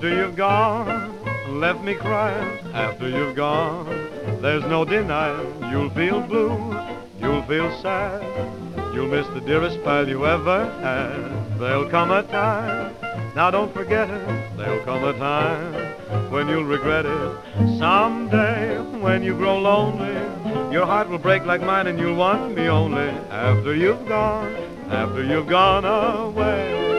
after you've gone. left me crying. After you've gone, There's no denying you'll feel blue, you'll feel sad. You'll miss the dearest pal you ever had. There'll come a time, now don't forget it, there'll come a time when you'll regret it. Someday when you grow lonely, your heart will break like mine and you'll want me only after you've gone, after you've gone away.